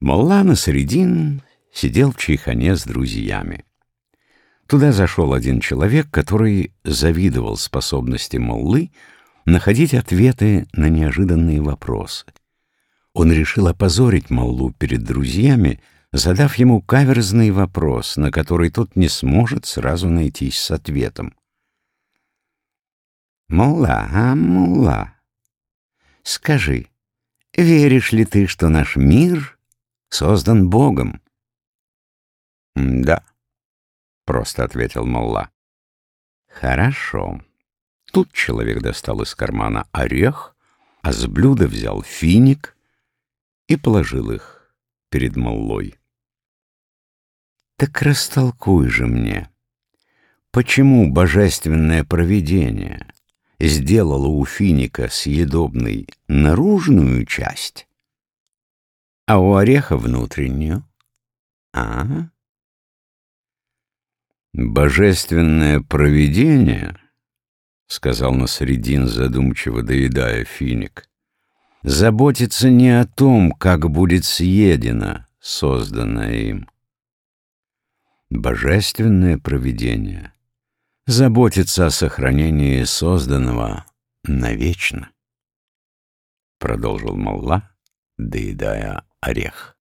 Молла Насредин сидел в чайхане с друзьями. Туда зашел один человек, который завидовал способности Моллы находить ответы на неожиданные вопросы. Он решил опозорить Моллу перед друзьями, задав ему каверзный вопрос, на который тот не сможет сразу найтись с ответом. «Молла, а, Молла, скажи, веришь ли ты, что наш мир создан Богом. «Да», — просто ответил Молла. «Хорошо». Тут человек достал из кармана орех, а с блюда взял финик и положил их перед Моллой. «Так растолкуй же мне, почему божественное провидение сделало у финика съедобной наружную часть, а у ореха внутреннюю. А? Божественное провидение, сказал Насредин, задумчиво доедая финик, заботится не о том, как будет съедено созданное им. Божественное провидение заботится о сохранении созданного навечно, продолжил Молла, доедая орех.